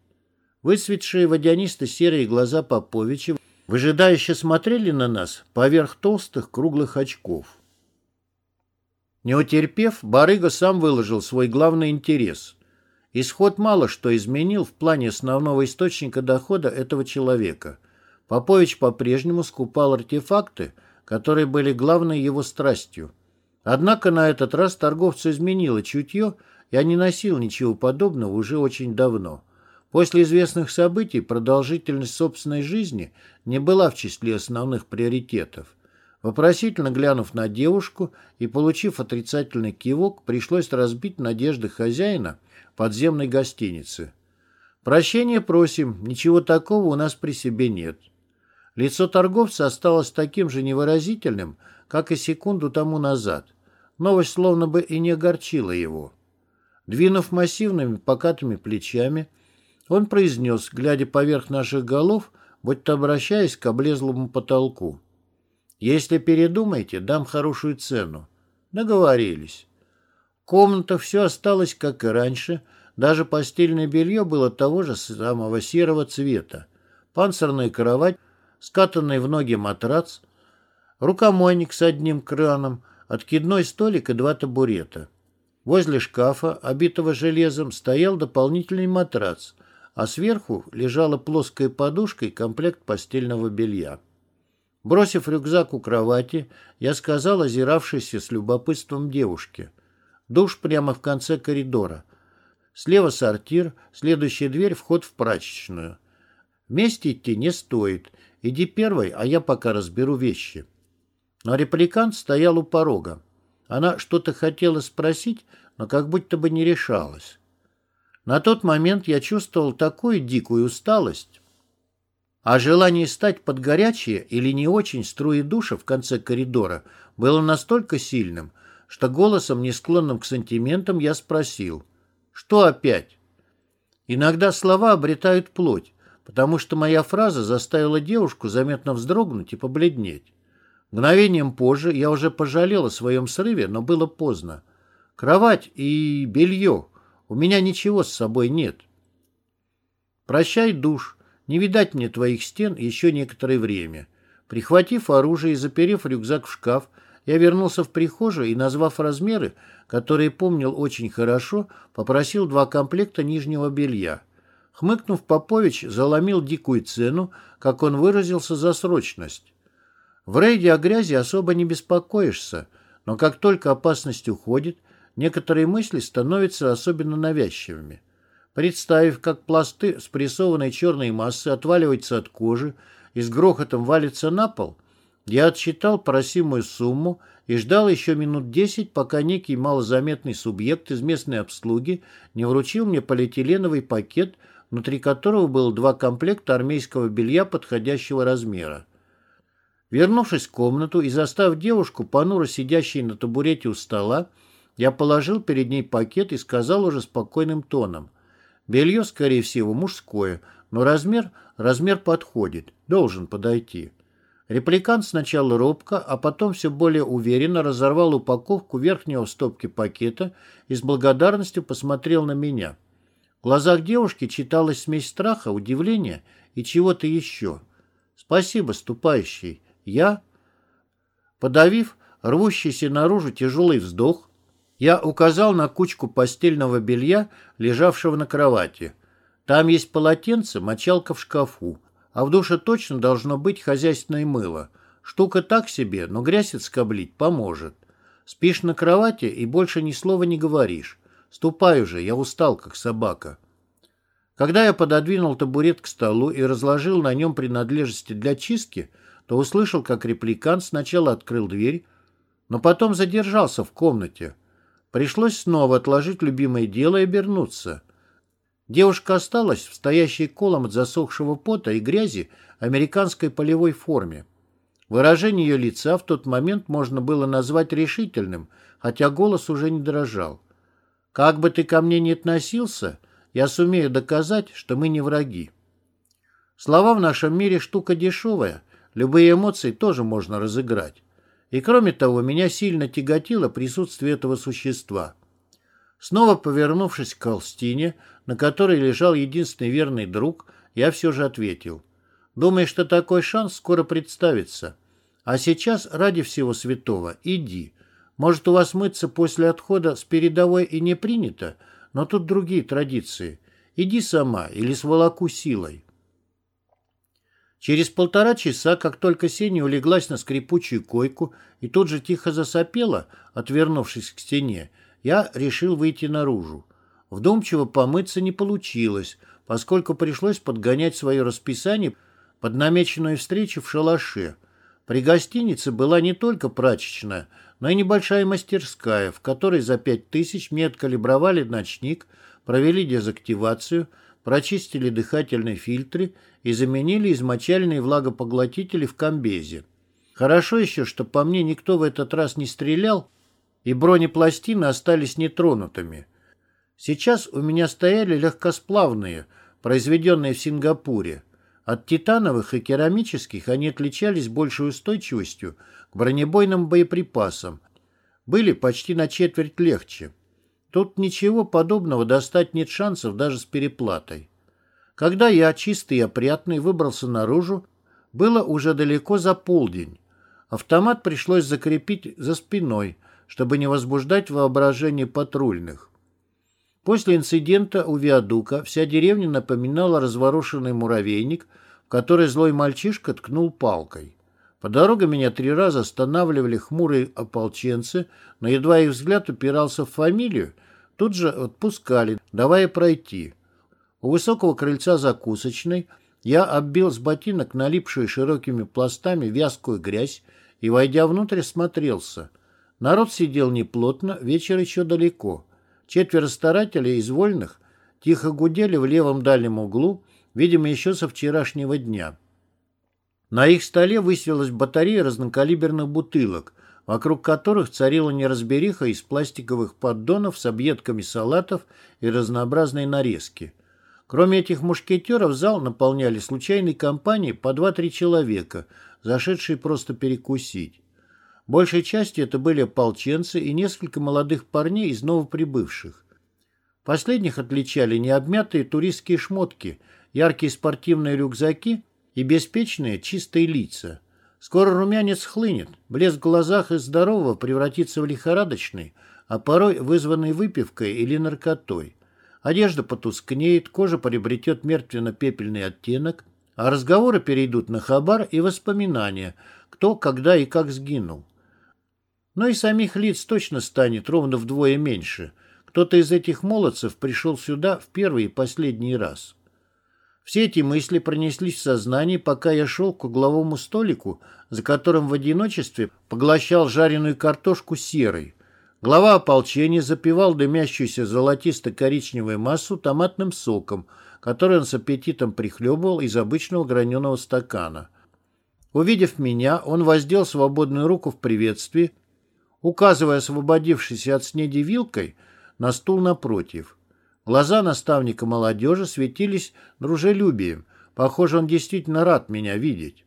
Выцветшие водянисто-серые глаза Поповича выжидающе смотрели на нас поверх толстых круглых очков. Не утерпев, барыга сам выложил свой главный интерес. Исход мало что изменил в плане основного источника дохода этого человека. Попович по-прежнему скупал артефакты, которые были главной его страстью. Однако на этот раз торговцу изменило чутье, я не носил ничего подобного уже очень давно. После известных событий продолжительность собственной жизни не была в числе основных приоритетов. Вопросительно глянув на девушку и получив отрицательный кивок, пришлось разбить надежды хозяина подземной гостиницы. «Прощения просим, ничего такого у нас при себе нет». Лицо торговца осталось таким же невыразительным, как и секунду тому назад. Новость словно бы и не огорчила его. Двинув массивными покатыми плечами, он произнес, глядя поверх наших голов, будто обращаясь к облезлому потолку. «Если передумаете, дам хорошую цену». Договорились. Комната все осталось, как и раньше, даже постельное белье было того же самого серого цвета. Панцирная кровать, скатанный в ноги матрац, рукомойник с одним краном, откидной столик и два табурета. Возле шкафа, обитого железом, стоял дополнительный матрац, а сверху лежала плоская подушка и комплект постельного белья. Бросив рюкзак у кровати, я сказал озиравшейся с любопытством девушке. Душ прямо в конце коридора. Слева сортир, следующая дверь — вход в прачечную. Вместе идти не стоит. Иди первой, а я пока разберу вещи. Но репликант стоял у порога. Она что-то хотела спросить, но как будто бы не решалась. На тот момент я чувствовал такую дикую усталость, а желание стать под горячие или не очень струи душа в конце коридора было настолько сильным, что голосом, не склонным к сантиментам, я спросил, что опять? Иногда слова обретают плоть, потому что моя фраза заставила девушку заметно вздрогнуть и побледнеть. Мгновением позже я уже пожалел о своем срыве, но было поздно. Кровать и белье. У меня ничего с собой нет. Прощай, душ. Не видать мне твоих стен еще некоторое время. Прихватив оружие и заперев рюкзак в шкаф, я вернулся в прихожую и, назвав размеры, которые помнил очень хорошо, попросил два комплекта нижнего белья. Хмыкнув, Попович заломил дикую цену, как он выразился, за срочность. В рейде о грязи особо не беспокоишься, но как только опасность уходит, некоторые мысли становятся особенно навязчивыми. Представив, как пласты спрессованной черной массы отваливаются от кожи и с грохотом валятся на пол, я отсчитал просимую сумму и ждал еще минут десять, пока некий малозаметный субъект из местной обслуги не вручил мне полиэтиленовый пакет, внутри которого было два комплекта армейского белья подходящего размера. Вернувшись в комнату и застав девушку, понуро сидящей на табурете у стола, я положил перед ней пакет и сказал уже спокойным тоном. Белье, скорее всего, мужское, но размер, размер подходит, должен подойти. Репликант сначала робко, а потом все более уверенно разорвал упаковку верхнего стопки пакета и с благодарностью посмотрел на меня. В глазах девушки читалась смесь страха, удивления и чего-то еще. «Спасибо, ступающий. Я, подавив рвущийся наружу тяжелый вздох, я указал на кучку постельного белья, лежавшего на кровати. Там есть полотенце, мочалка в шкафу, а в душе точно должно быть хозяйственное мыло. Штука так себе, но грязь отскоблить поможет. Спишь на кровати и больше ни слова не говоришь. Ступай уже, я устал, как собака. Когда я пододвинул табурет к столу и разложил на нем принадлежности для чистки, то услышал, как репликант сначала открыл дверь, но потом задержался в комнате. Пришлось снова отложить любимое дело и обернуться. Девушка осталась в стоящей колом от засохшего пота и грязи американской полевой форме. Выражение ее лица в тот момент можно было назвать решительным, хотя голос уже не дрожал. «Как бы ты ко мне ни относился, я сумею доказать, что мы не враги». Слова в нашем мире штука дешевая, Любые эмоции тоже можно разыграть. И кроме того, меня сильно тяготило присутствие этого существа. Снова повернувшись к Холстине, на которой лежал единственный верный друг, я все же ответил. Думаешь, что такой шанс скоро представится? А сейчас, ради всего святого, иди. Может, у вас мыться после отхода с передовой и не принято, но тут другие традиции. Иди сама или с волоку силой. Через полтора часа, как только Сеня улеглась на скрипучую койку и тут же тихо засопела, отвернувшись к стене, я решил выйти наружу. Вдумчиво помыться не получилось, поскольку пришлось подгонять свое расписание под намеченную встречу в шалаше. При гостинице была не только прачечная, но и небольшая мастерская, в которой за пять тысяч мне откалибровали ночник, провели дезактивацию – прочистили дыхательные фильтры и заменили измочальные влагопоглотители в комбезе. Хорошо еще, что по мне никто в этот раз не стрелял, и бронепластины остались нетронутыми. Сейчас у меня стояли легкосплавные, произведенные в Сингапуре. От титановых и керамических они отличались большей устойчивостью к бронебойным боеприпасам, были почти на четверть легче. Тут ничего подобного достать нет шансов даже с переплатой. Когда я, чистый и опрятный, выбрался наружу, было уже далеко за полдень. Автомат пришлось закрепить за спиной, чтобы не возбуждать воображение патрульных. После инцидента у Виадука вся деревня напоминала разворошенный муравейник, в который злой мальчишка ткнул палкой. По дороге меня три раза останавливали хмурые ополченцы, но едва их взгляд упирался в фамилию, тут же отпускали, давая пройти. У высокого крыльца закусочной я оббил с ботинок налипшую широкими пластами вязкую грязь и, войдя внутрь, смотрелся. Народ сидел неплотно, вечер еще далеко. Четверо старателей из вольных тихо гудели в левом дальнем углу, видимо, еще со вчерашнего дня. На их столе высилась батарея разнокалиберных бутылок, вокруг которых царила неразбериха из пластиковых поддонов с объедками салатов и разнообразной нарезки. Кроме этих мушкетеров, зал наполняли случайной компании по два-три человека, зашедшие просто перекусить. Большей частью это были ополченцы и несколько молодых парней из новоприбывших. Последних отличали необмятые туристские шмотки, яркие спортивные рюкзаки и беспечные чистые лица. Скоро румянец хлынет, блеск в глазах из здорового превратится в лихорадочный, а порой вызванный выпивкой или наркотой. Одежда потускнеет, кожа приобретет мертвенно-пепельный оттенок, а разговоры перейдут на хабар и воспоминания, кто, когда и как сгинул. Но и самих лиц точно станет ровно вдвое меньше. Кто-то из этих молодцев пришел сюда в первый и последний раз. Все эти мысли пронеслись в сознании, пока я шел к угловому столику, за которым в одиночестве поглощал жареную картошку серой. Глава ополчения запивал дымящуюся золотисто-коричневую массу томатным соком, который он с аппетитом прихлебывал из обычного граненого стакана. Увидев меня, он воздел свободную руку в приветствии, указывая освободившейся от снеди вилкой на стул напротив. Глаза наставника молодежи светились дружелюбием. Похоже, он действительно рад меня видеть.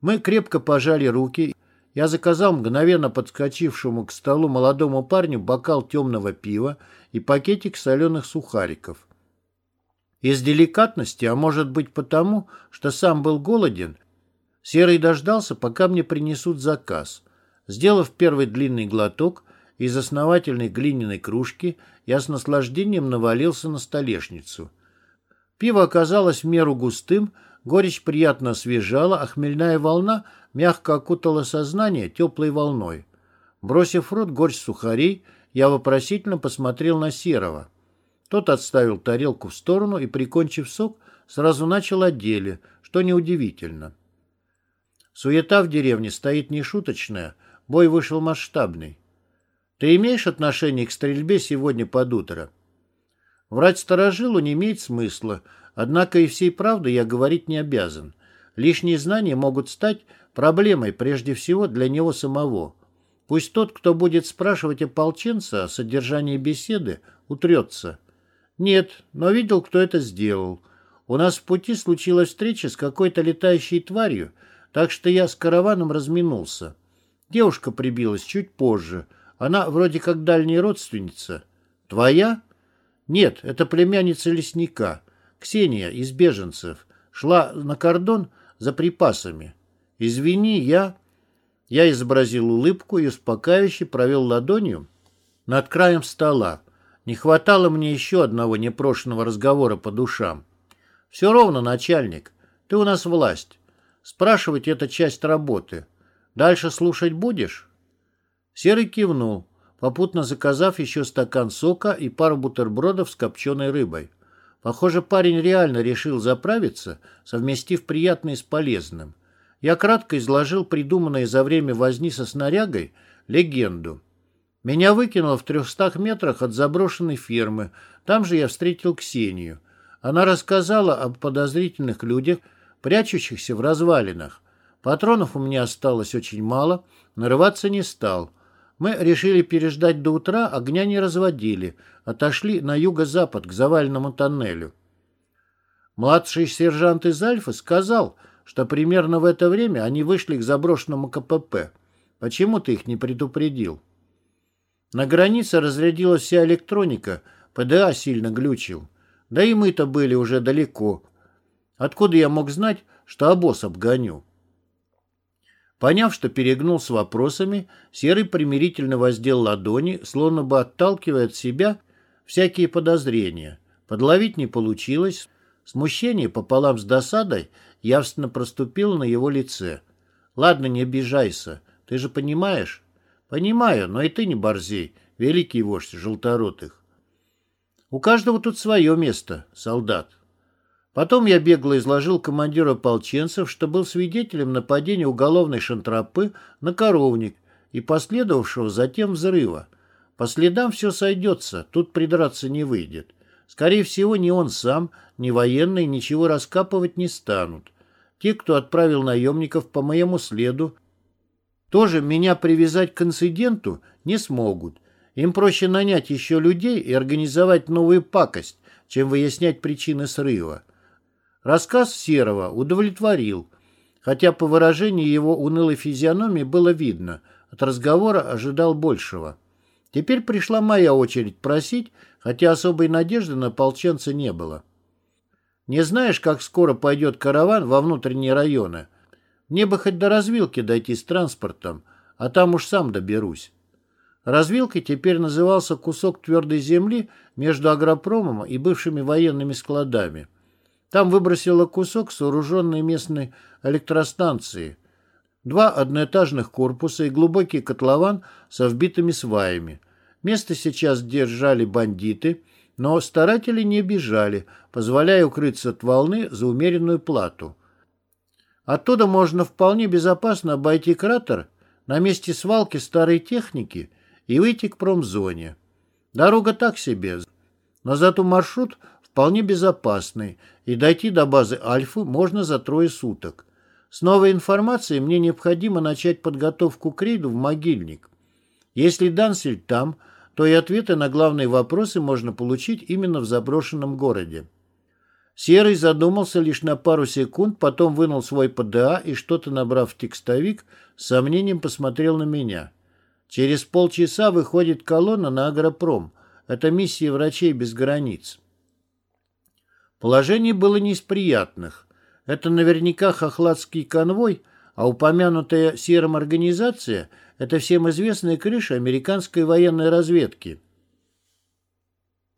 Мы крепко пожали руки. Я заказал мгновенно подскочившему к столу молодому парню бокал темного пива и пакетик соленых сухариков. Из деликатности, а может быть потому, что сам был голоден, Серый дождался, пока мне принесут заказ. Сделав первый длинный глоток, из основательной глиняной кружки я с наслаждением навалился на столешницу. Пиво оказалось в меру густым, горечь приятно освежала, а хмельная волна мягко окутала сознание теплой волной. Бросив в рот горсть сухарей, я вопросительно посмотрел на Серого. Тот отставил тарелку в сторону и, прикончив сок, сразу начал о деле, что неудивительно. Суета в деревне стоит нешуточная, бой вышел масштабный. Ты имеешь отношение к стрельбе сегодня под утро? Врать сторожилу не имеет смысла, однако и всей правды я говорить не обязан. Лишние знания могут стать проблемой прежде всего для него самого. Пусть тот, кто будет спрашивать ополченца о содержании беседы, утрется. Нет, но видел, кто это сделал. У нас в пути случилась встреча с какой-то летающей тварью, так что я с караваном разминулся. Девушка прибилась чуть позже — она вроде как дальняя родственница. Твоя? Нет, это племянница лесника. Ксения из беженцев. Шла на кордон за припасами. Извини, я... Я изобразил улыбку и успокаивающе провел ладонью над краем стола. Не хватало мне еще одного непрошенного разговора по душам. Все ровно, начальник. Ты у нас власть. Спрашивать — это часть работы. Дальше слушать будешь? Серый кивнул, попутно заказав еще стакан сока и пару бутербродов с копченой рыбой. Похоже, парень реально решил заправиться, совместив приятное с полезным. Я кратко изложил придуманное за время возни со снарягой легенду. Меня выкинуло в трехстах метрах от заброшенной фермы. Там же я встретил Ксению. Она рассказала об подозрительных людях, прячущихся в развалинах. Патронов у меня осталось очень мало, нарываться не стал — мы решили переждать до утра, огня не разводили, отошли на юго-запад к заваленному тоннелю. Младший сержант из Альфы сказал, что примерно в это время они вышли к заброшенному КПП. Почему ты их не предупредил? На границе разрядилась вся электроника, ПДА сильно глючил. Да и мы-то были уже далеко. Откуда я мог знать, что обоз обгоню? Поняв, что перегнул с вопросами, Серый примирительно воздел ладони, словно бы отталкивая от себя всякие подозрения. Подловить не получилось. Смущение пополам с досадой явственно проступило на его лице. «Ладно, не обижайся. Ты же понимаешь?» «Понимаю, но и ты не борзей, великий вождь желторотых. У каждого тут свое место, солдат». Потом я бегло изложил командиру ополченцев, что был свидетелем нападения уголовной шантропы на коровник и последовавшего затем взрыва. По следам все сойдется, тут придраться не выйдет. Скорее всего, ни он сам, ни военные ничего раскапывать не станут. Те, кто отправил наемников по моему следу, тоже меня привязать к инциденту не смогут. Им проще нанять еще людей и организовать новую пакость, чем выяснять причины срыва. Рассказ Серого удовлетворил, хотя по выражению его унылой физиономии было видно, от разговора ожидал большего. Теперь пришла моя очередь просить, хотя особой надежды на ополченца не было. Не знаешь, как скоро пойдет караван во внутренние районы? Мне бы хоть до развилки дойти с транспортом, а там уж сам доберусь. Развилкой теперь назывался кусок твердой земли между агропромом и бывшими военными складами. Там выбросило кусок сооруженной местной электростанции, два одноэтажных корпуса и глубокий котлован со вбитыми сваями. Место сейчас держали бандиты, но старатели не бежали, позволяя укрыться от волны за умеренную плату. Оттуда можно вполне безопасно обойти кратер на месте свалки старой техники и выйти к промзоне. Дорога так себе, но зато маршрут вполне безопасный, и дойти до базы Альфы можно за трое суток. С новой информацией мне необходимо начать подготовку к рейду в могильник. Если Дансель там, то и ответы на главные вопросы можно получить именно в заброшенном городе. Серый задумался лишь на пару секунд, потом вынул свой ПДА и, что-то набрав в текстовик, с сомнением посмотрел на меня. Через полчаса выходит колонна на Агропром. Это миссия врачей без границ. Положение было не из приятных. Это наверняка хохладский конвой, а упомянутая серым организация – это всем известная крыша американской военной разведки.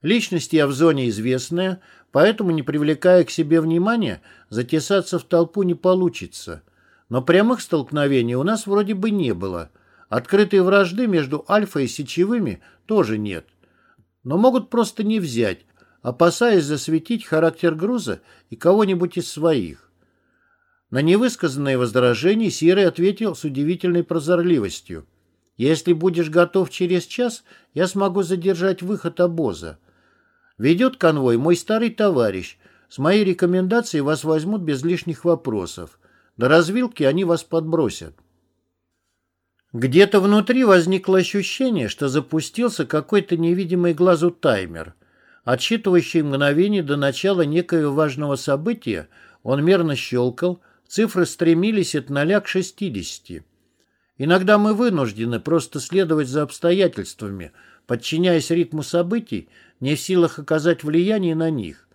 Личность я в зоне известная, поэтому, не привлекая к себе внимания, затесаться в толпу не получится. Но прямых столкновений у нас вроде бы не было. Открытой вражды между Альфа и Сечевыми тоже нет. Но могут просто не взять, опасаясь засветить характер груза и кого-нибудь из своих. На невысказанное возражение Сирый ответил с удивительной прозорливостью. «Если будешь готов через час, я смогу задержать выход обоза. Ведет конвой мой старый товарищ. С моей рекомендацией вас возьмут без лишних вопросов. До развилки они вас подбросят». Где-то внутри возникло ощущение, что запустился какой-то невидимый глазу таймер – Отсчитывающий мгновение до начала некоего важного события, он мерно щелкал, цифры стремились от ноля к 60. Иногда мы вынуждены просто следовать за обстоятельствами, подчиняясь ритму событий, не в силах оказать влияние на них.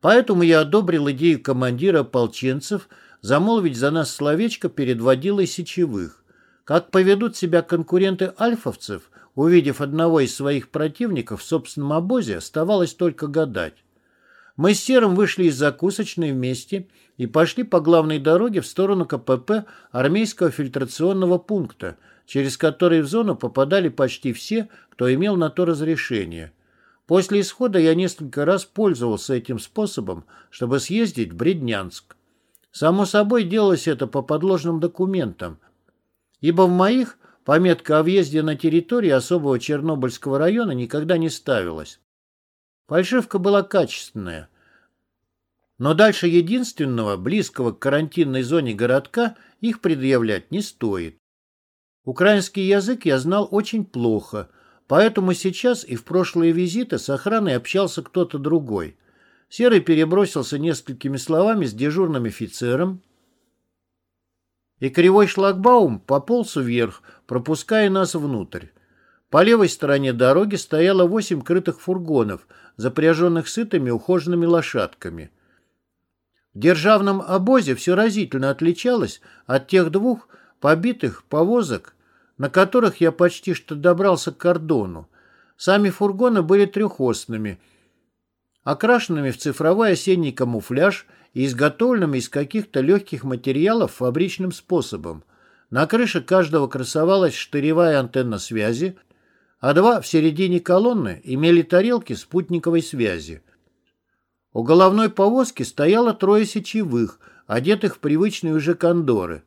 Поэтому я одобрил идею командира ополченцев замолвить за нас словечко перед водилой сечевых. Как поведут себя конкуренты альфовцев, Увидев одного из своих противников в собственном обозе, оставалось только гадать. Мы с Серым вышли из закусочной вместе и пошли по главной дороге в сторону КПП армейского фильтрационного пункта, через который в зону попадали почти все, кто имел на то разрешение. После исхода я несколько раз пользовался этим способом, чтобы съездить в Бреднянск. Само собой, делалось это по подложным документам, ибо в моих Пометка о въезде на территорию особого Чернобыльского района никогда не ставилась. Фальшивка была качественная. Но дальше единственного, близкого к карантинной зоне городка, их предъявлять не стоит. Украинский язык я знал очень плохо, поэтому сейчас и в прошлые визиты с охраной общался кто-то другой. Серый перебросился несколькими словами с дежурным офицером, и кривой шлагбаум пополз вверх, пропуская нас внутрь. По левой стороне дороги стояло восемь крытых фургонов, запряженных сытыми ухоженными лошадками. В державном обозе все разительно отличалось от тех двух побитых повозок, на которых я почти что добрался к кордону. Сами фургоны были трехосными, окрашенными в цифровой осенний камуфляж и изготовленными из каких-то легких материалов фабричным способом. На крыше каждого красовалась штыревая антенна связи, а два в середине колонны имели тарелки спутниковой связи. У головной повозки стояло трое сечевых, одетых в привычные уже кондоры.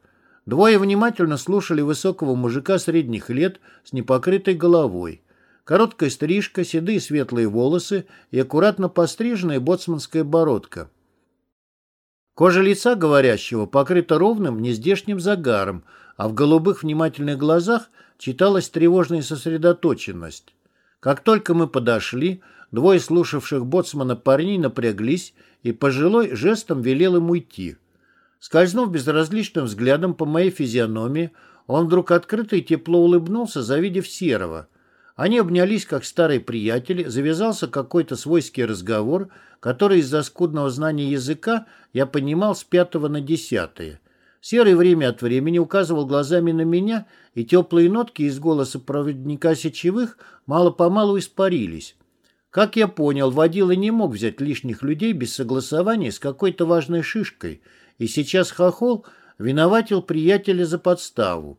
Двое внимательно слушали высокого мужика средних лет с непокрытой головой. Короткая стрижка, седые светлые волосы и аккуратно постриженная боцманская бородка. Кожа лица говорящего покрыта ровным, нездешним загаром, а в голубых внимательных глазах читалась тревожная сосредоточенность. Как только мы подошли, двое слушавших боцмана парней напряглись, и пожилой жестом велел им уйти. Скользнув безразличным взглядом по моей физиономии, он вдруг открыто и тепло улыбнулся, завидев Серого. Они обнялись, как старые приятели, завязался какой-то свойский разговор, который из-за скудного знания языка я понимал с пятого на десятое. Серый время от времени указывал глазами на меня, и теплые нотки из голоса проводника сечевых мало-помалу испарились. Как я понял, водила не мог взять лишних людей без согласования с какой-то важной шишкой, и сейчас хохол виноватил приятеля за подставу.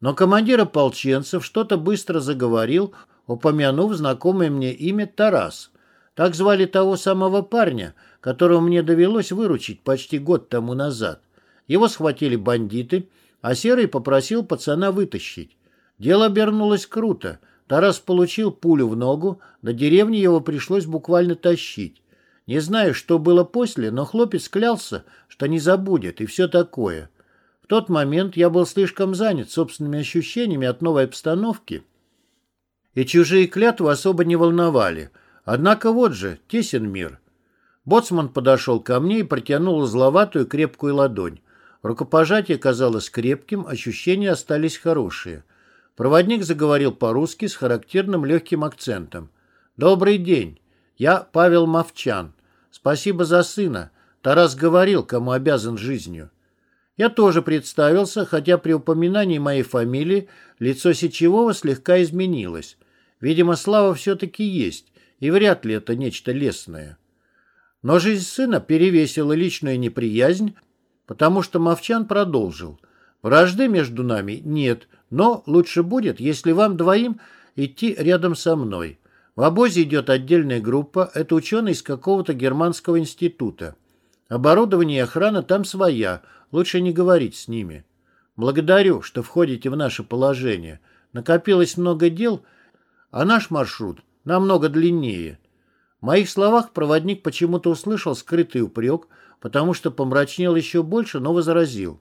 Но командир ополченцев что-то быстро заговорил, упомянув знакомое мне имя Тарас. Так звали того самого парня, которого мне довелось выручить почти год тому назад. Его схватили бандиты, а Серый попросил пацана вытащить. Дело обернулось круто. Тарас получил пулю в ногу, до деревни его пришлось буквально тащить. Не знаю, что было после, но хлопец клялся, что не забудет, и все такое. В тот момент я был слишком занят собственными ощущениями от новой обстановки, и чужие клятвы особо не волновали. Однако вот же, тесен мир. Боцман подошел ко мне и протянул зловатую крепкую ладонь. Рукопожатие казалось крепким, ощущения остались хорошие. Проводник заговорил по-русски с характерным легким акцентом. «Добрый день. Я Павел Мовчан. Спасибо за сына. Тарас говорил, кому обязан жизнью». Я тоже представился, хотя при упоминании моей фамилии лицо Сечевого слегка изменилось. Видимо, слава все-таки есть, и вряд ли это нечто лесное. Но жизнь сына перевесила личную неприязнь, потому что Мовчан продолжил. «Вражды между нами нет, но лучше будет, если вам двоим идти рядом со мной. В обозе идет отдельная группа, это ученые из какого-то германского института. Оборудование и охрана там своя, лучше не говорить с ними. Благодарю, что входите в наше положение. Накопилось много дел, а наш маршрут намного длиннее». В моих словах проводник почему-то услышал скрытый упрек – потому что помрачнел еще больше, но возразил.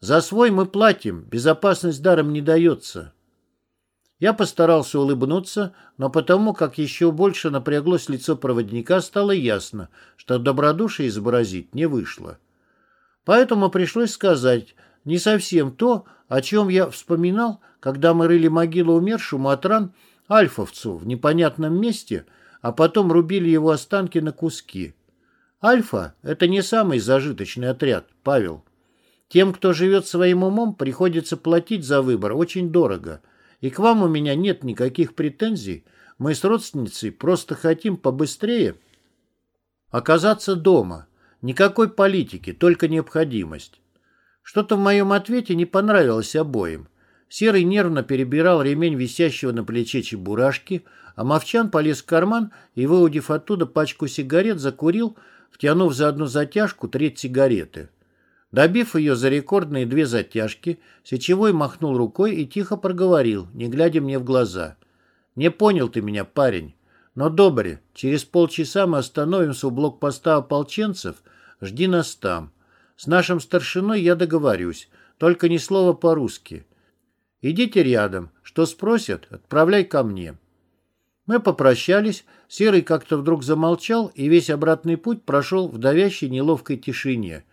«За свой мы платим, безопасность даром не дается». Я постарался улыбнуться, но потому, как еще больше напряглось лицо проводника, стало ясно, что добродушие изобразить не вышло. Поэтому пришлось сказать не совсем то, о чем я вспоминал, когда мы рыли могилу умершему от ран альфовцу в непонятном месте, а потом рубили его останки на куски. Альфа – это не самый зажиточный отряд, Павел. Тем, кто живет своим умом, приходится платить за выбор очень дорого. И к вам у меня нет никаких претензий. Мы с родственницей просто хотим побыстрее оказаться дома. Никакой политики, только необходимость. Что-то в моем ответе не понравилось обоим. Серый нервно перебирал ремень висящего на плече чебурашки, а Мовчан полез в карман и, выудив оттуда пачку сигарет, закурил – втянув за одну затяжку треть сигареты. Добив ее за рекордные две затяжки, Сечевой махнул рукой и тихо проговорил, не глядя мне в глаза. «Не понял ты меня, парень. Но добре, через полчаса мы остановимся у блокпоста ополченцев. Жди нас там. С нашим старшиной я договорюсь, только ни слова по-русски. Идите рядом, что спросят, отправляй ко мне». Мы попрощались, Серый как-то вдруг замолчал, и весь обратный путь прошел в давящей неловкой тишине.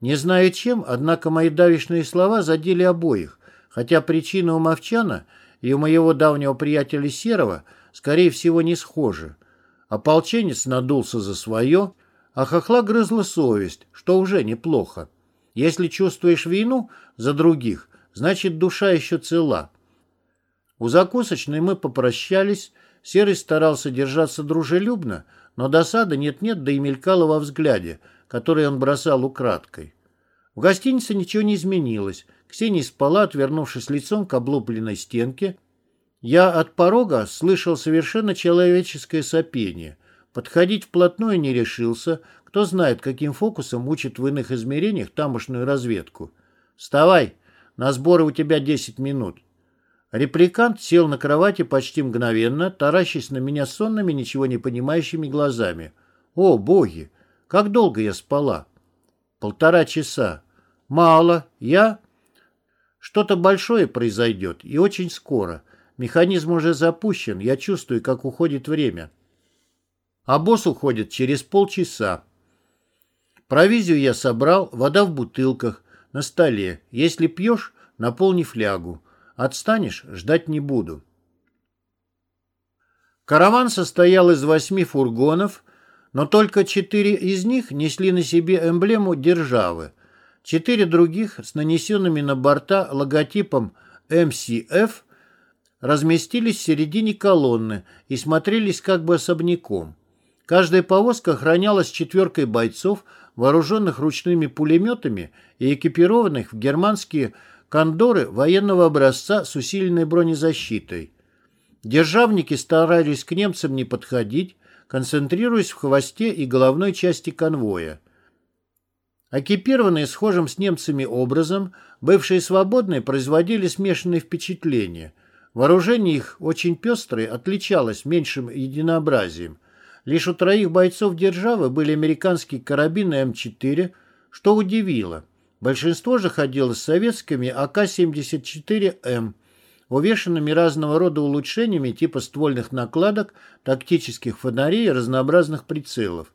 Не знаю чем, однако мои давишные слова задели обоих, хотя причина у Мовчана и у моего давнего приятеля Серого, скорее всего, не схожи. Ополченец надулся за свое, а хохла грызла совесть, что уже неплохо. Если чувствуешь вину за других, значит душа еще цела. У закусочной мы попрощались, Серый старался держаться дружелюбно, но досада нет-нет, да и мелькала во взгляде, который он бросал украдкой. В гостинице ничего не изменилось. Ксения спала, отвернувшись лицом к облупленной стенке. Я от порога слышал совершенно человеческое сопение. Подходить вплотную не решился. Кто знает, каким фокусом учат в иных измерениях тамошную разведку. «Вставай! На сборы у тебя 10 минут». Репликант сел на кровати почти мгновенно, таращась на меня сонными, ничего не понимающими глазами. «О, боги! Как долго я спала?» «Полтора часа». «Мало. Я...» «Что-то большое произойдет, и очень скоро. Механизм уже запущен, я чувствую, как уходит время». А босс уходит через полчаса. Провизию я собрал, вода в бутылках, на столе. Если пьешь, наполни флягу. Отстанешь, ждать не буду. Караван состоял из восьми фургонов, но только четыре из них несли на себе эмблему державы. Четыре других с нанесенными на борта логотипом MCF разместились в середине колонны и смотрелись как бы особняком. Каждая повозка охранялась четверкой бойцов, вооруженных ручными пулеметами и экипированных в германские кондоры военного образца с усиленной бронезащитой. Державники старались к немцам не подходить, концентрируясь в хвосте и головной части конвоя. Экипированные схожим с немцами образом, бывшие свободные производили смешанные впечатления. Вооружение их, очень пестрое, отличалось меньшим единообразием. Лишь у троих бойцов державы были американские карабины М4, что удивило. Большинство же ходило с советскими АК-74М, увешанными разного рода улучшениями типа ствольных накладок, тактических фонарей и разнообразных прицелов.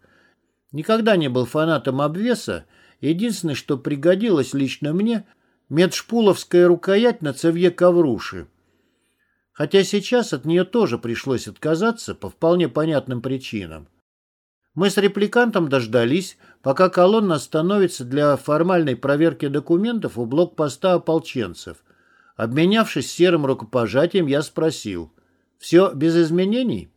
Никогда не был фанатом обвеса, единственное, что пригодилось лично мне, медшпуловская рукоять на цевье ковруши. Хотя сейчас от нее тоже пришлось отказаться по вполне понятным причинам. Мы с репликантом дождались, пока колонна остановится для формальной проверки документов у блокпоста ополченцев. Обменявшись серым рукопожатием, я спросил, «Все без изменений?»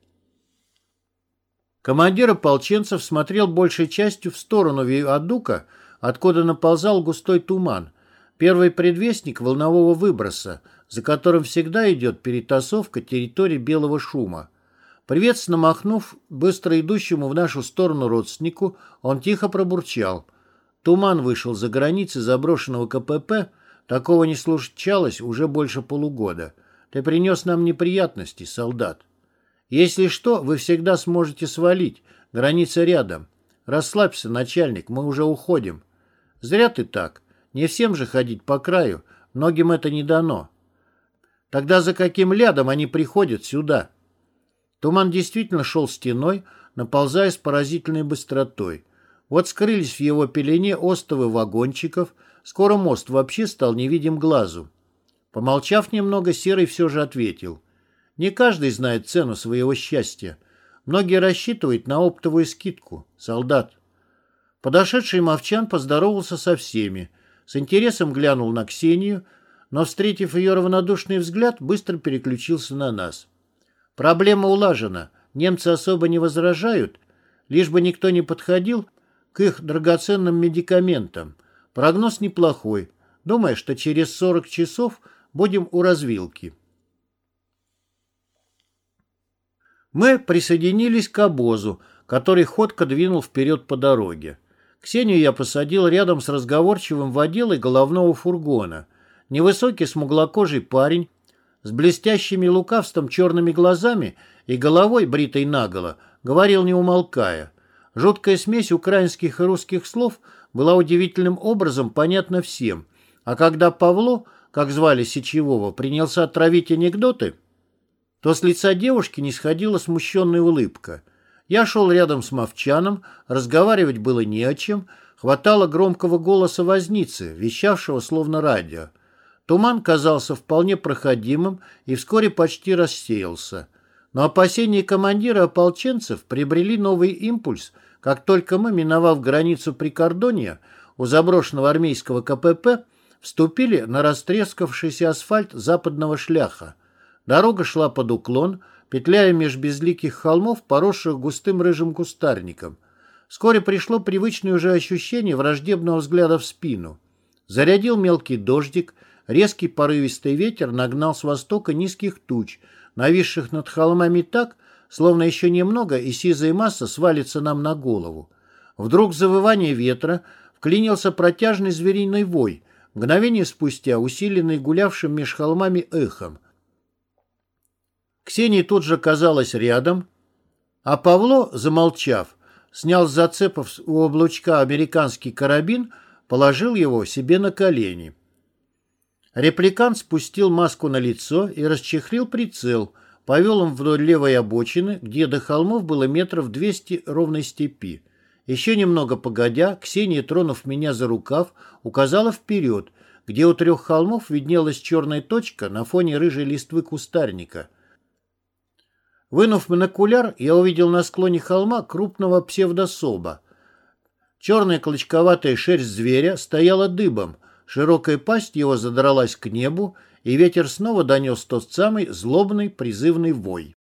Командир ополченцев смотрел большей частью в сторону Виадука, откуда наползал густой туман, первый предвестник волнового выброса, за которым всегда идет перетасовка территории белого шума. Приветственно махнув быстро идущему в нашу сторону родственнику, он тихо пробурчал. Туман вышел за границы заброшенного КПП, такого не случалось уже больше полугода. Ты принес нам неприятности, солдат. Если что, вы всегда сможете свалить, граница рядом. Расслабься, начальник, мы уже уходим. Зря ты так. Не всем же ходить по краю, многим это не дано. Тогда за каким лядом они приходят сюда? Туман действительно шел стеной, наползая с поразительной быстротой. Вот скрылись в его пелене остовы вагончиков, скоро мост вообще стал невидим глазу. Помолчав немного, Серый все же ответил. Не каждый знает цену своего счастья. Многие рассчитывают на оптовую скидку. Солдат. Подошедший Мовчан поздоровался со всеми. С интересом глянул на Ксению, но, встретив ее равнодушный взгляд, быстро переключился на нас. Проблема улажена, немцы особо не возражают, лишь бы никто не подходил к их драгоценным медикаментам. Прогноз неплохой. Думаю, что через 40 часов будем у развилки. Мы присоединились к обозу, который ходко двинул вперед по дороге. Ксению я посадил рядом с разговорчивым водилой головного фургона. Невысокий смуглокожий парень с блестящими лукавством черными глазами и головой, бритой наголо, говорил не умолкая. Жуткая смесь украинских и русских слов была удивительным образом понятна всем, а когда Павло, как звали Сечевого, принялся отравить анекдоты, то с лица девушки не сходила смущенная улыбка. Я шел рядом с Мовчаном, разговаривать было не о чем, хватало громкого голоса возницы, вещавшего словно радио. Туман казался вполне проходимым и вскоре почти рассеялся. Но опасения командира ополченцев приобрели новый импульс, как только мы, миновав границу прикордонья, у заброшенного армейского КПП, вступили на растрескавшийся асфальт западного шляха. Дорога шла под уклон, петляя меж безликих холмов, поросших густым рыжим кустарником. Вскоре пришло привычное уже ощущение враждебного взгляда в спину. Зарядил мелкий дождик, резкий порывистый ветер нагнал с востока низких туч, нависших над холмами так, словно еще немного, и сизая масса свалится нам на голову. Вдруг завывание ветра вклинился протяжный звериный вой, мгновение спустя усиленный гулявшим меж холмами эхом. Ксения тут же оказалась рядом, а Павло, замолчав, снял с зацепов у облучка американский карабин, положил его себе на колени. Репликант спустил маску на лицо и расчехлил прицел, повел им вдоль левой обочины, где до холмов было метров двести ровной степи. Еще немного погодя, Ксения, тронув меня за рукав, указала вперед, где у трех холмов виднелась черная точка на фоне рыжей листвы кустарника — Вынув монокуляр, я увидел на склоне холма крупного псевдособа. Черная клочковатая шерсть зверя стояла дыбом, широкая пасть его задралась к небу, и ветер снова донес тот самый злобный призывный вой.